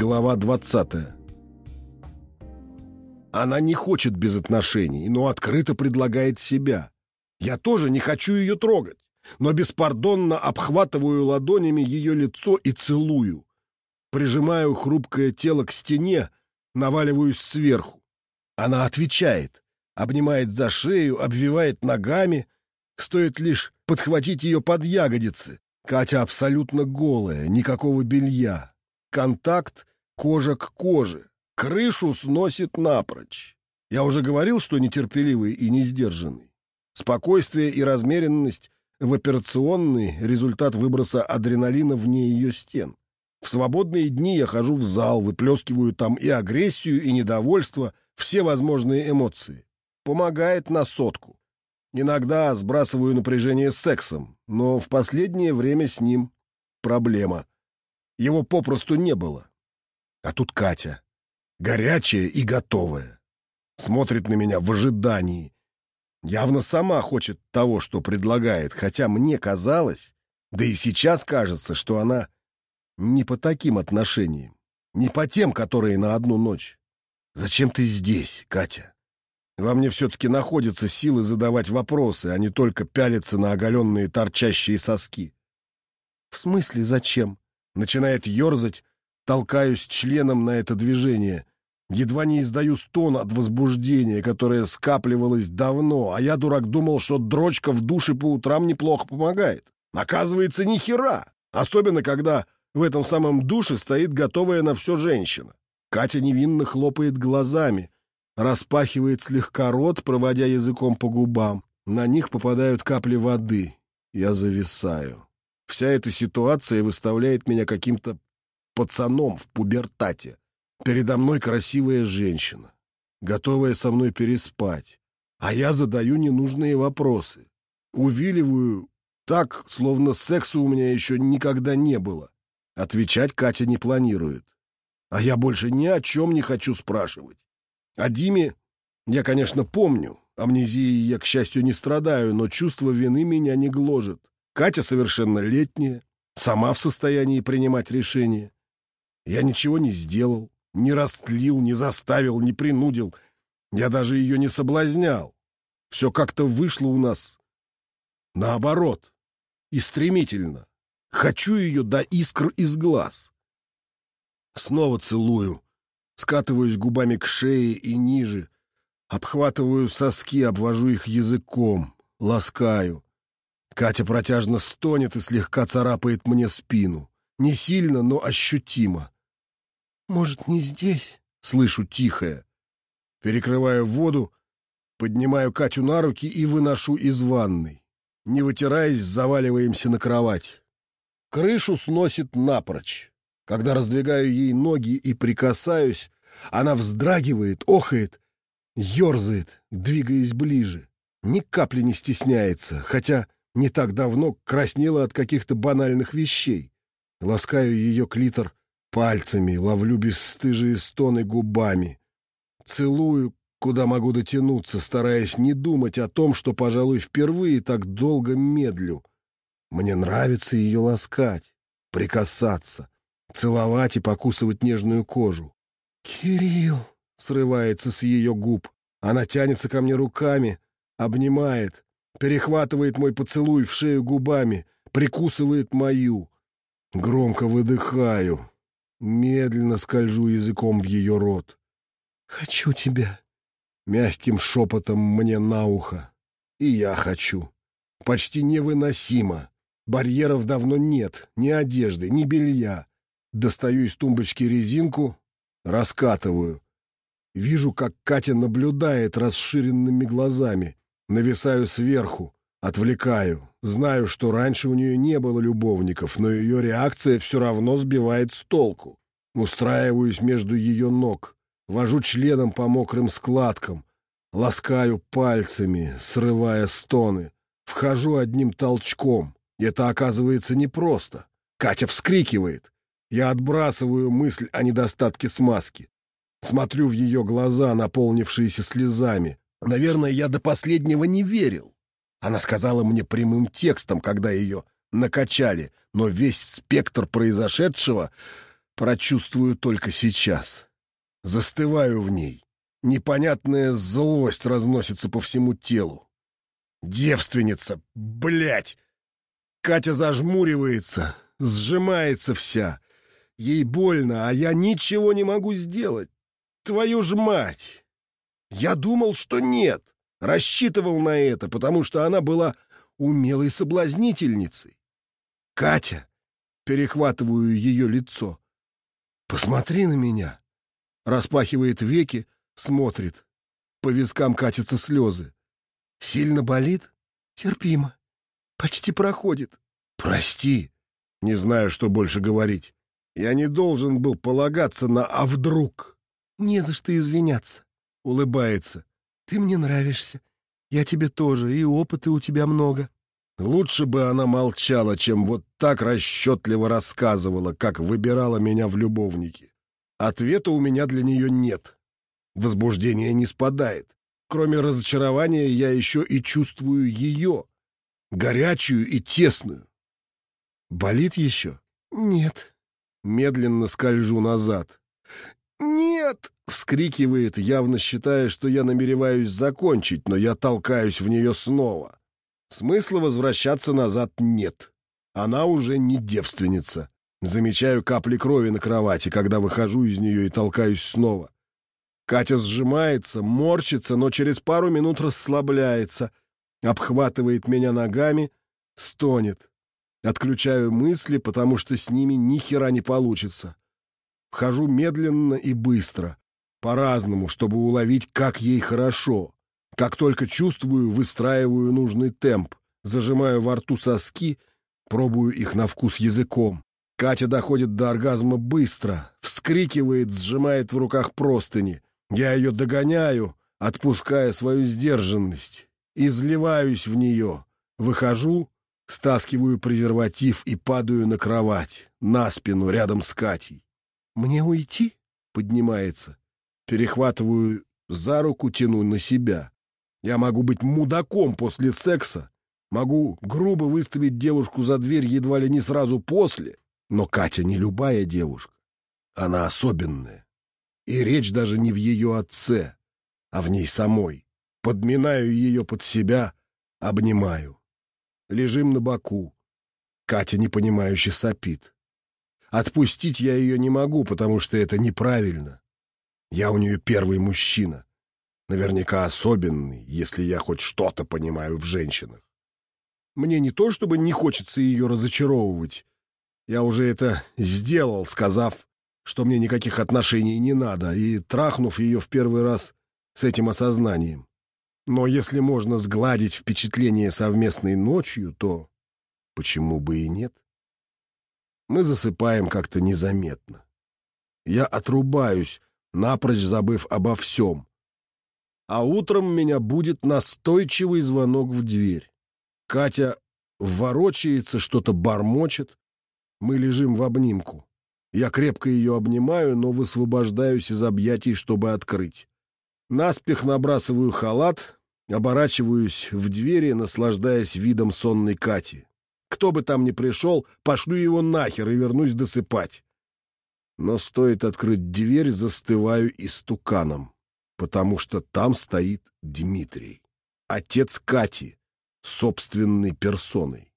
Глава 20 Она не хочет без отношений, но открыто предлагает себя. Я тоже не хочу ее трогать, но беспардонно обхватываю ладонями ее лицо и целую. Прижимаю хрупкое тело к стене, наваливаюсь сверху. Она отвечает, обнимает за шею, обвивает ногами. Стоит лишь подхватить ее под ягодицы. Катя абсолютно голая, никакого белья. Контакт кожа к коже. Крышу сносит напрочь. Я уже говорил, что нетерпеливый и несдержанный. Спокойствие и размеренность в операционный результат выброса адреналина вне ее стен. В свободные дни я хожу в зал, выплескиваю там и агрессию, и недовольство, все возможные эмоции. Помогает на сотку. Иногда сбрасываю напряжение сексом, но в последнее время с ним проблема. Его попросту не было. А тут Катя. Горячая и готовая. Смотрит на меня в ожидании. Явно сама хочет того, что предлагает, хотя мне казалось, да и сейчас кажется, что она не по таким отношениям, не по тем, которые на одну ночь. Зачем ты здесь, Катя? Во мне все-таки находятся силы задавать вопросы, а не только пялиться на оголенные торчащие соски. В смысле зачем? Начинает ерзать, толкаюсь членом на это движение. Едва не издаю стон от возбуждения, которое скапливалось давно, а я, дурак, думал, что дрочка в душе по утрам неплохо помогает. Оказывается, ни хера. Особенно, когда в этом самом душе стоит готовая на все женщина. Катя невинно хлопает глазами, распахивает слегка рот, проводя языком по губам. На них попадают капли воды. Я зависаю. Вся эта ситуация выставляет меня каким-то пацаном в пубертате. Передо мной красивая женщина, готовая со мной переспать. А я задаю ненужные вопросы. Увиливаю так, словно секса у меня еще никогда не было. Отвечать Катя не планирует. А я больше ни о чем не хочу спрашивать. О Диме я, конечно, помню. Амнезией я, к счастью, не страдаю, но чувство вины меня не гложет. Катя совершеннолетняя, сама в состоянии принимать решения. Я ничего не сделал, не растлил, не заставил, не принудил. Я даже ее не соблазнял. Все как-то вышло у нас наоборот и стремительно. Хочу ее до искр из глаз. Снова целую, скатываюсь губами к шее и ниже, обхватываю соски, обвожу их языком, ласкаю. Катя протяжно стонет и слегка царапает мне спину. Не сильно, но ощутимо. «Может, не здесь?» — слышу тихое. Перекрываю воду, поднимаю Катю на руки и выношу из ванной. Не вытираясь, заваливаемся на кровать. Крышу сносит напрочь. Когда раздвигаю ей ноги и прикасаюсь, она вздрагивает, охает, ерзает, двигаясь ближе. Ни капли не стесняется, хотя не так давно краснела от каких-то банальных вещей. Ласкаю ее клитор пальцами, ловлю бесстыжие стоны губами. Целую, куда могу дотянуться, стараясь не думать о том, что, пожалуй, впервые так долго медлю — мне нравится ее ласкать, прикасаться, целовать и покусывать нежную кожу. «Кирилл!» — срывается с ее губ. Она тянется ко мне руками, обнимает, перехватывает мой поцелуй в шею губами, прикусывает мою. Громко выдыхаю, медленно скольжу языком в ее рот. «Хочу тебя!» — мягким шепотом мне на ухо. «И я хочу!» Почти невыносимо. Барьеров давно нет, ни одежды, ни белья. Достаю из тумбочки резинку, раскатываю. Вижу, как Катя наблюдает расширенными глазами. Нависаю сверху, отвлекаю. Знаю, что раньше у нее не было любовников, но ее реакция все равно сбивает с толку. Устраиваюсь между ее ног, вожу членом по мокрым складкам, ласкаю пальцами, срывая стоны. Вхожу одним толчком. Это оказывается непросто. Катя вскрикивает. Я отбрасываю мысль о недостатке смазки. Смотрю в ее глаза, наполнившиеся слезами. Наверное, я до последнего не верил. Она сказала мне прямым текстом, когда ее накачали, но весь спектр произошедшего Прочувствую только сейчас. Застываю в ней. Непонятная злость разносится по всему телу. Девственница, блядь! Катя зажмуривается, сжимается вся. Ей больно, а я ничего не могу сделать. Твою ж мать! Я думал, что нет. Рассчитывал на это, потому что она была умелой соблазнительницей. Катя, перехватываю ее лицо. Посмотри на меня. Распахивает веки, смотрит. По вискам катятся слезы. Сильно болит? Терпимо. Почти проходит. Прости. Не знаю, что больше говорить. Я не должен был полагаться на «а вдруг». Не за что извиняться. Улыбается. Ты мне нравишься. Я тебе тоже, и опыта у тебя много. Лучше бы она молчала, чем вот так расчетливо рассказывала, как выбирала меня в любовники. Ответа у меня для нее нет. Возбуждение не спадает. Кроме разочарования, я еще и чувствую ее, горячую и тесную. Болит еще? Нет. Медленно скольжу назад. «Нет!» — вскрикивает, явно считая, что я намереваюсь закончить, но я толкаюсь в нее снова. Смысла возвращаться назад нет. Она уже не девственница. Замечаю капли крови на кровати, когда выхожу из нее и толкаюсь снова. Катя сжимается, морщится, но через пару минут расслабляется, обхватывает меня ногами, стонет. Отключаю мысли, потому что с ними ни хера не получится. Вхожу медленно и быстро, по-разному, чтобы уловить, как ей хорошо. Как только чувствую, выстраиваю нужный темп, зажимаю во рту соски, пробую их на вкус языком. Катя доходит до оргазма быстро, вскрикивает, сжимает в руках простыни. Я ее догоняю, отпуская свою сдержанность, изливаюсь в нее, выхожу, стаскиваю презерватив и падаю на кровать, на спину, рядом с Катей. «Мне уйти?» — поднимается. Перехватываю за руку, тяну на себя. Я могу быть мудаком после секса, могу грубо выставить девушку за дверь едва ли не сразу после, но Катя не любая девушка. Она особенная. И речь даже не в ее отце, а в ней самой. Подминаю ее под себя, обнимаю. Лежим на боку. Катя непонимающе сопит. Отпустить я ее не могу, потому что это неправильно. Я у нее первый мужчина. Наверняка особенный, если я хоть что-то понимаю в женщинах. Мне не то, чтобы не хочется ее разочаровывать. Я уже это сделал, сказав, что мне никаких отношений не надо, и трахнув ее в первый раз с этим осознанием. Но если можно сгладить впечатление совместной ночью, то почему бы и нет? Мы засыпаем как-то незаметно. Я отрубаюсь, напрочь забыв обо всем. А утром меня будет настойчивый звонок в дверь. Катя ворочается, что-то бормочет. Мы лежим в обнимку. Я крепко ее обнимаю, но высвобождаюсь из объятий, чтобы открыть. Наспех набрасываю халат, оборачиваюсь в двери, наслаждаясь видом сонной Кати. Кто бы там ни пришел, пошлю его нахер и вернусь досыпать. Но стоит открыть дверь, застываю истуканом, потому что там стоит Дмитрий, отец Кати, собственной персоной.